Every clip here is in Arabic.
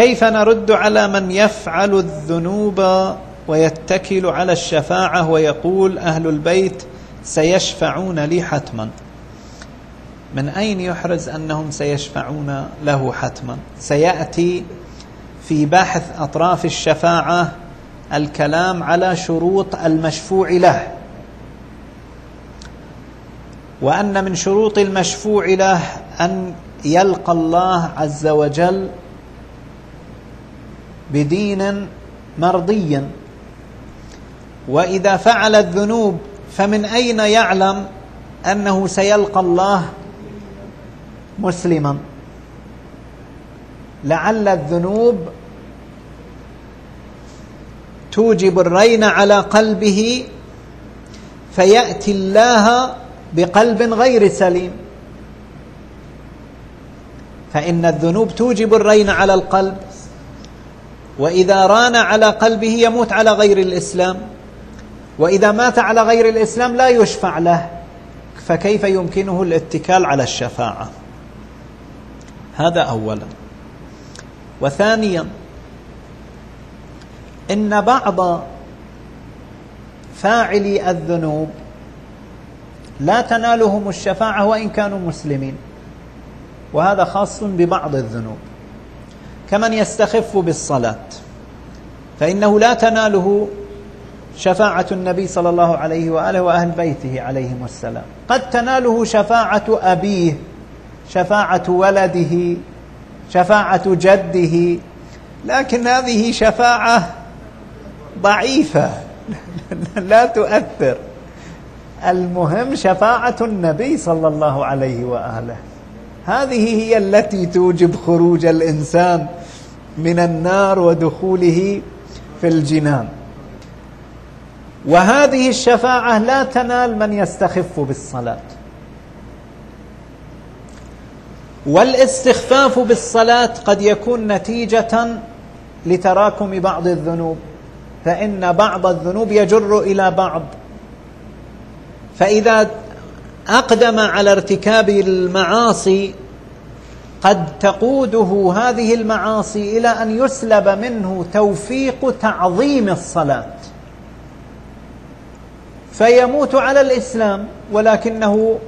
كيف نرد على من يفعل الذنوب ويتكل على الشفاعة ويقول أهل البيت سيشفعون لي حتما؟ من أين يحرز أنهم سيشفعون له حتما؟ سيأتي في بحث أطراف الشفاعة الكلام على شروط المشفوع له. وأن من شروط المشفوع له أن يلقى الله عز وجل بدين مرضي وإذا فعل الذنوب فمن أين يعلم أنه سيلقى الله مسلما؟ لعل الذنوب توجب الرين على قلبه فيأتي الله بقلب غير سليم. فإن الذنوب توجب الرين على القلب وإذا ران على قلبه يموت على غير الإسلام. وإذا مات على غير الإسلام لا يشفع له. فكيف يمكنه الاتكال على الشفاعة؟ هذا أولا. وثانيا إن بعض فاعلي الذنوب لا تنالهم الشفاعة وإن كانوا مسلمين. وهذا خاص ببعض الذنوب. كمن يستخف بالصلاة. فإنه لا تناله شفاعة النبي صلى الله عليه وآله وأهل بيته عليهم السلام. قد تناله شفاعة أبيه شفاعة ولده شفاعة جده لكن هذه شفاعة ضعيفة لا تؤثر. المهم شفاعة النبي صلى الله عليه وآله. هذه هي التي توجب خروج الإنسان من النار ودخوله في الجنان. وهذه الشفاعة لا تنال من يستخف بالصلاة. والاستخفاف بالصلاة قد يكون نتيجة لتراكم بعض الذنوب. فإن بعض الذنوب يجر إلى بعض. فإذا أقدم على ارتكاب المعاصي قد تقوده هذه المعاصي إلى أن يسلب منه توفيق تعظيم الصلاة. فيموت على الإسلام ولكنه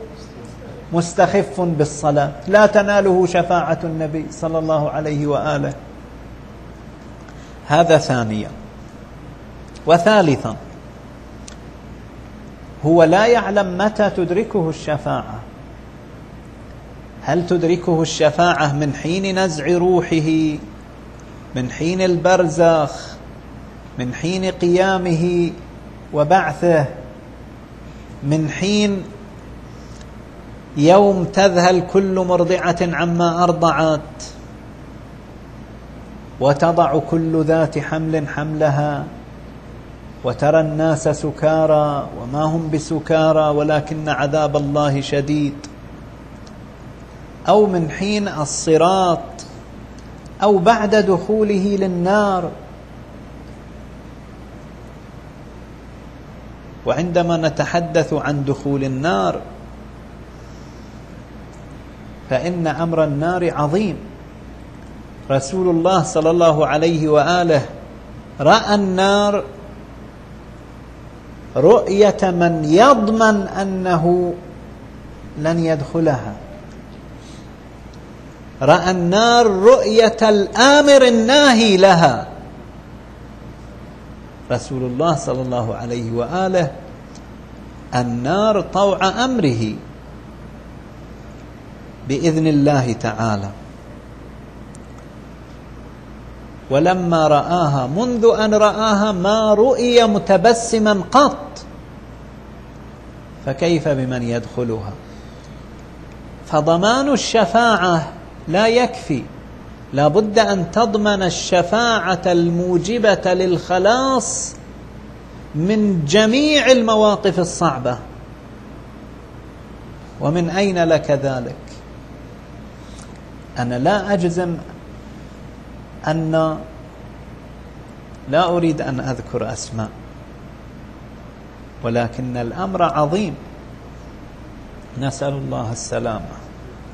مستخف بالصلاة. لا تناله شفاعة النبي صلى الله عليه وآله. هذا ثانيا. وثالثا هو لا يعلم متى تدركه الشفاعة. هل تدركه الشفاعة من حين نزع روحه من حين البرزخ من حين قيامه وبعثه من حين يوم تذهل كل مرضعة عما أرضعت وتضع كل ذات حمل حملها وترى الناس سكارى وما هم بسكارى ولكن عذاب الله شديد. أو من حين الصراط أو بعد دخوله للنار. وعندما نتحدث عن دخول النار فإن أمر النار عظيم. رسول الله صلى الله عليه وآله رأى النار رؤية من يضمن أنه لن يدخلها. رأى النار رؤية الآمر الناهي لها. رسول الله صلى الله عليه وآله النار طوع أمره بإذن الله تعالى. ولما رآها منذ أن رآها ما رؤي متبسما قط. فكيف بمن يدخلها؟ فضمان الشفاعة لا يكفي. لا بد أن تضمن الشفاعة الموجبة للخلاص من جميع المواقف الصعبة. ومن أين لك ذلك؟ أنا لا أجزم أن لا أريد أن أذكر أسماء ولكن الأمر عظيم. نسأل الله السلامة.